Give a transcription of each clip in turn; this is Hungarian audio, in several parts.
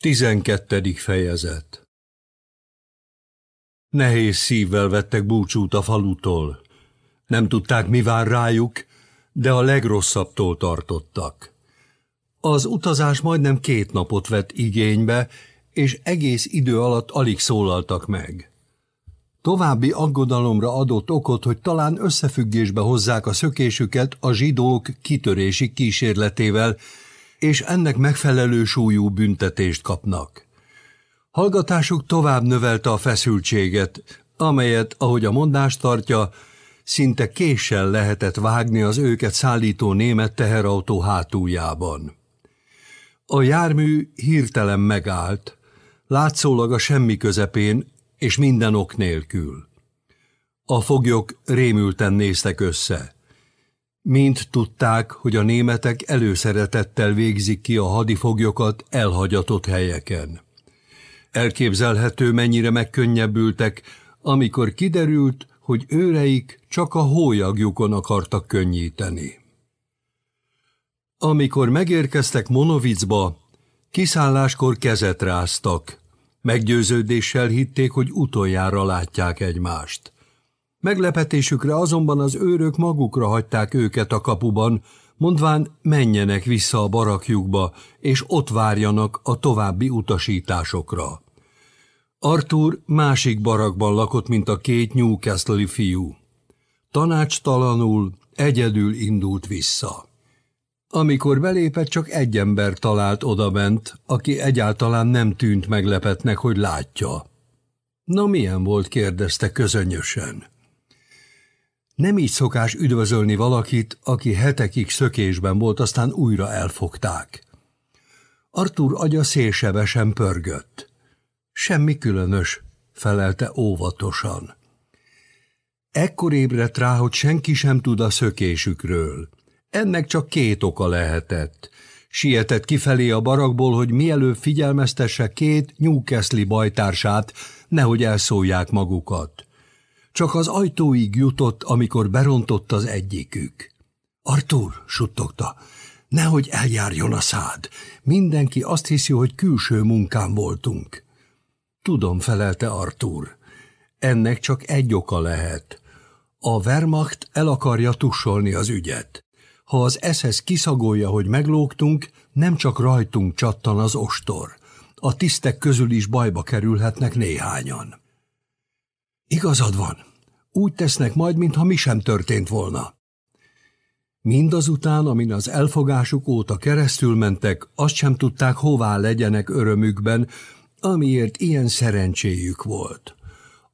Tizenkettedik fejezet Nehéz szívvel vettek búcsút a falutól. Nem tudták, mi vár rájuk, de a legrosszabbtól tartottak. Az utazás majdnem két napot vett igénybe, és egész idő alatt alig szólaltak meg. További aggodalomra adott okot, hogy talán összefüggésbe hozzák a szökésüket a zsidók kitörési kísérletével, és ennek megfelelő súlyú büntetést kapnak. Hallgatásuk tovább növelte a feszültséget, amelyet, ahogy a mondás tartja, szinte késsel lehetett vágni az őket szállító német teherautó hátuljában. A jármű hirtelen megállt, látszólag a semmi közepén és minden ok nélkül. A foglyok rémülten néztek össze. Mind tudták, hogy a németek előszeretettel végzik ki a hadifoglyokat elhagyatott helyeken. Elképzelhető, mennyire megkönnyebbültek, amikor kiderült, hogy őreik csak a hólyagjukon akartak könnyíteni. Amikor megérkeztek Monovicba, kiszálláskor kezet ráztak. Meggyőződéssel hitték, hogy utoljára látják egymást. Meglepetésükre azonban az őrök magukra hagyták őket a kapuban, mondván menjenek vissza a barakjukba, és ott várjanak a további utasításokra. Arthur másik barakban lakott, mint a két Newcastle-i fiú. Tanácstalanul, egyedül indult vissza. Amikor belépett, csak egy ember talált odabent, aki egyáltalán nem tűnt meglepetnek, hogy látja. Na milyen volt, kérdezte közönösen. Nem így szokás üdvözölni valakit, aki hetekig szökésben volt, aztán újra elfogták. Artur agya szélsebesen pörgött. Semmi különös, felelte óvatosan. Ekkor ébredt rá, hogy senki sem tud a szökésükről. Ennek csak két oka lehetett. Sietett kifelé a barakból, hogy mielőbb figyelmeztesse két Newcastle bajtársát, nehogy elszólják magukat. Csak az ajtóig jutott, amikor berontott az egyikük. Artur, suttogta, nehogy eljárjon a szád. Mindenki azt hiszi, hogy külső munkán voltunk. Tudom, felelte Artur. Ennek csak egy oka lehet. A Wehrmacht el akarja tussolni az ügyet. Ha az eszhez kiszagolja, hogy meglógtunk, nem csak rajtunk csattan az ostor. A tisztek közül is bajba kerülhetnek néhányan. Igazad van. Úgy tesznek majd, mintha mi sem történt volna. Mindazután, amin az elfogásuk óta keresztül mentek, azt sem tudták, hová legyenek örömükben, amiért ilyen szerencséjük volt.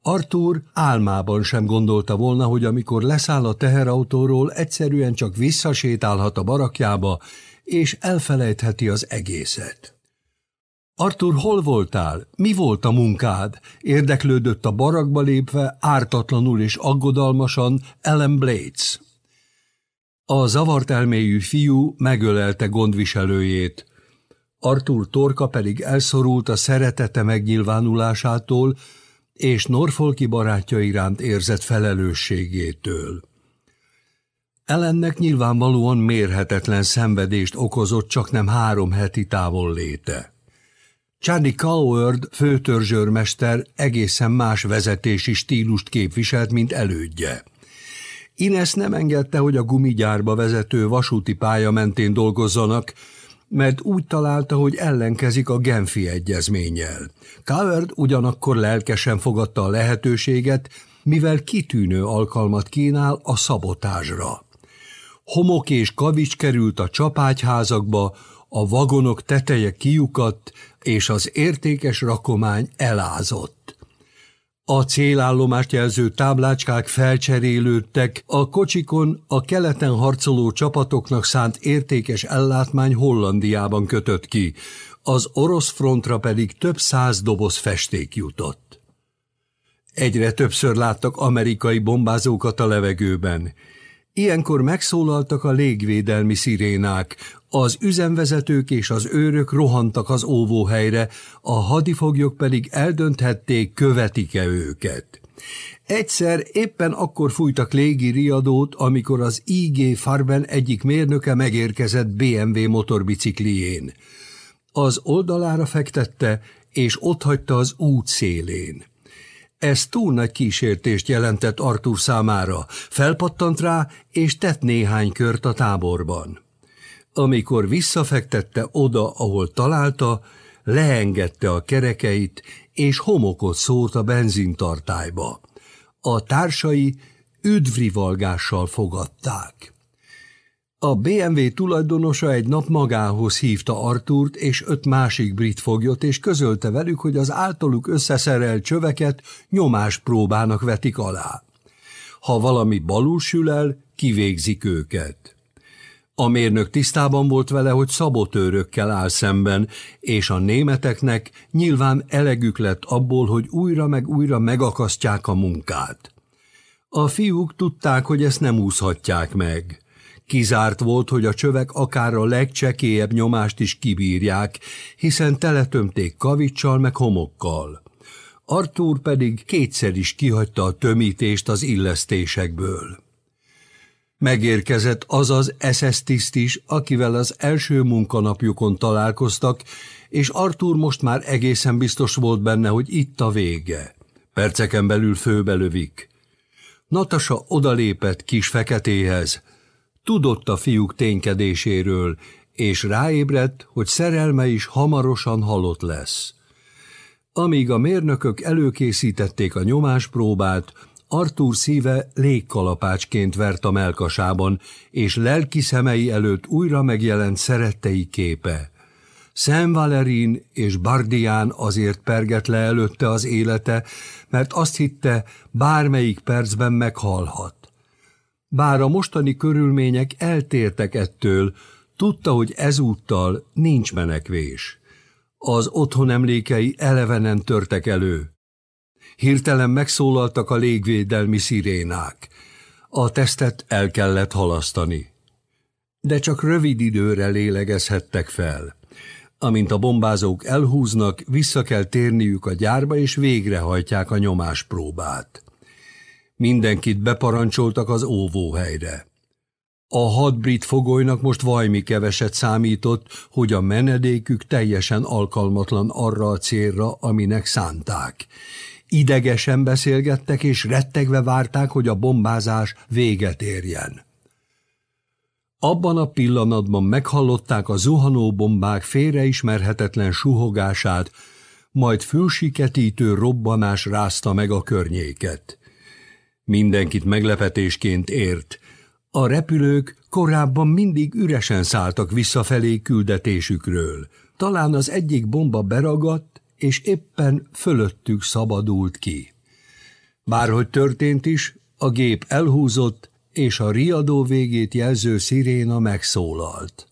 Arthur álmában sem gondolta volna, hogy amikor leszáll a teherautóról, egyszerűen csak visszasétálhat a barakjába, és elfelejtheti az egészet. Arthur, hol voltál? Mi volt a munkád? Érdeklődött a barakba lépve, ártatlanul és aggodalmasan Ellen Blades. A zavart elméjű fiú megölelte gondviselőjét. Arthur torka pedig elszorult a szeretete megnyilvánulásától, és Norfolki barátja iránt érzett felelősségétől. Ellennek nyilvánvalóan mérhetetlen szenvedést okozott csak nem három heti távol léte. Charlie Coward főtörzsőrmester egészen más vezetési stílust képviselt, mint elődje. Ines nem engedte, hogy a gumigyárba vezető vasúti pálya mentén dolgozzanak, mert úgy találta, hogy ellenkezik a Genfi egyezménnyel. Coward ugyanakkor lelkesen fogadta a lehetőséget, mivel kitűnő alkalmat kínál a szabotásra. Homok és kavics került a csapágyházakba, a vagonok teteje kiukadt, és az értékes rakomány elázott. A célállomást jelző táblácskák felcserélődtek, a kocsikon a keleten harcoló csapatoknak szánt értékes ellátmány Hollandiában kötött ki, az orosz frontra pedig több száz doboz festék jutott. Egyre többször láttak amerikai bombázókat a levegőben. Ilyenkor megszólaltak a légvédelmi szirénák, az üzemvezetők és az őrök rohantak az óvóhelyre, a hadifoglyok pedig eldönthették, követik-e őket. Egyszer éppen akkor fújtak légi riadót, amikor az IG Farben egyik mérnöke megérkezett BMW motorbiciklién. Az oldalára fektette, és otthagyta az út szélén. Ez túl nagy kísértést jelentett Artur számára, felpattant rá, és tett néhány kört a táborban. Amikor visszafektette oda, ahol találta, leengedte a kerekeit, és homokot szólt a benzintartályba. A társai üdvrivalgással fogadták. A BMW tulajdonosa egy nap magához hívta Artúrt és öt másik brit foglyot, és közölte velük, hogy az általuk összeszerelt csöveket nyomáspróbának vetik alá. Ha valami balul sül el, kivégzik őket. A mérnök tisztában volt vele, hogy szabotőrökkel áll szemben, és a németeknek nyilván elegük lett abból, hogy újra meg újra megakasztják a munkát. A fiúk tudták, hogy ezt nem úszhatják meg. Kizárt volt, hogy a csövek akár a legcsekélyebb nyomást is kibírják, hiszen teletömték kavicsal meg homokkal. Artúr pedig kétszer is kihagyta a tömítést az illesztésekből. Megérkezett az az SS tiszt is, akivel az első munkanapjukon találkoztak, és Artúr most már egészen biztos volt benne, hogy itt a vége. Perceken belül főbelövik. Natasa odalépett kis feketéhez, Tudott a fiúk ténykedéséről, és ráébredt, hogy szerelme is hamarosan halott lesz. Amíg a mérnökök előkészítették a nyomáspróbát, Artúr szíve légkalapácsként vert a melkasában, és lelki szemei előtt újra megjelent szerettei képe. Szent Valerin és Bardián azért perget le előtte az élete, mert azt hitte, bármelyik percben meghalhat. Bár a mostani körülmények eltértek ettől, tudta, hogy ezúttal nincs menekvés. Az otthon emlékei elevenen törtek elő. Hirtelen megszólaltak a légvédelmi szirénák. A tesztet el kellett halasztani. De csak rövid időre lélegezhettek fel. Amint a bombázók elhúznak, vissza kell térniük a gyárba, és végrehajtják a nyomáspróbát. Mindenkit beparancsoltak az óvóhelyre. A hat brit fogolynak most vajmi keveset számított, hogy a menedékük teljesen alkalmatlan arra a célra, aminek szánták. Idegesen beszélgettek és rettegve várták, hogy a bombázás véget érjen. Abban a pillanatban meghallották a zuhanó bombák félreismerhetetlen suhogását, majd fülsiketítő robbanás rázta meg a környéket. Mindenkit meglepetésként ért. A repülők korábban mindig üresen szálltak visszafelé küldetésükről. Talán az egyik bomba beragadt, és éppen fölöttük szabadult ki. Bárhogy történt is, a gép elhúzott, és a riadó végét jelző sziréna megszólalt.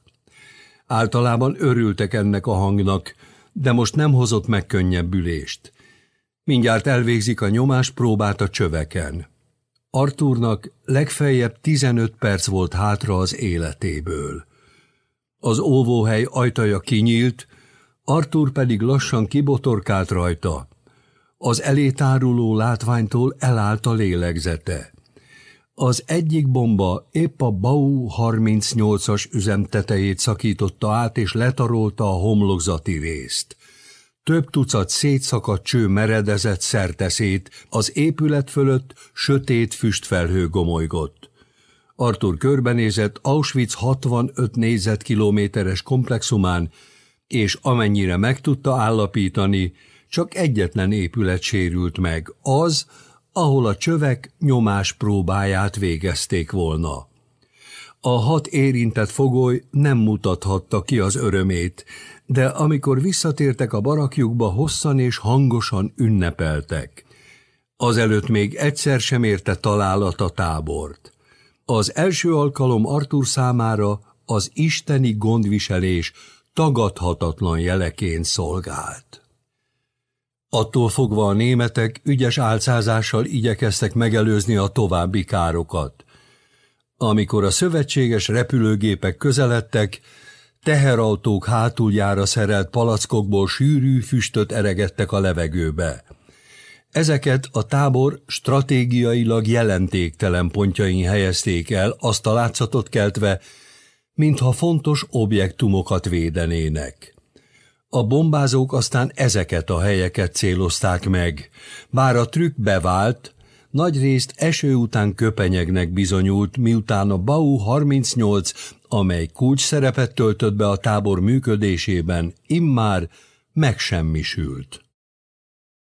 Általában örültek ennek a hangnak, de most nem hozott meg könnyebbülést. Mindjárt elvégzik a nyomás próbát a csöveken. Artúrnak legfeljebb 15 perc volt hátra az életéből. Az óvóhely ajtaja kinyílt, Artúr pedig lassan kibotorkált rajta. Az elétáruló látványtól elállt a lélegzete. Az egyik bomba épp a Bau 38-as üzemtetejét szakította át és letarolta a homlokzati részt. Több tucat szétszakadt cső meredezett szerteszét, az épület fölött sötét füstfelhő gomolygott. Artur körbenézett Auschwitz 65 négyzetkilométeres komplexumán, és amennyire meg tudta állapítani, csak egyetlen épület sérült meg, az, ahol a csövek nyomás próbáját végezték volna. A hat érintett fogoly nem mutathatta ki az örömét, de amikor visszatértek a barakjukba, hosszan és hangosan ünnepeltek. Azelőtt még egyszer sem érte találat a tábort. Az első alkalom Artur számára az isteni gondviselés tagadhatatlan jeleként szolgált. Attól fogva a németek ügyes álcázással igyekeztek megelőzni a további károkat. Amikor a szövetséges repülőgépek közeledtek, teherautók hátuljára szerelt palackokból sűrű füstöt eregettek a levegőbe. Ezeket a tábor stratégiailag jelentéktelen pontjain helyezték el, azt a látszatot keltve, mintha fontos objektumokat védenének. A bombázók aztán ezeket a helyeket célozták meg. Bár a trükk bevált, nagyrészt eső után köpenyegnek bizonyult, miután a Bau 38, amely kulcs szerepet töltött be a tábor működésében, immár megsemmisült.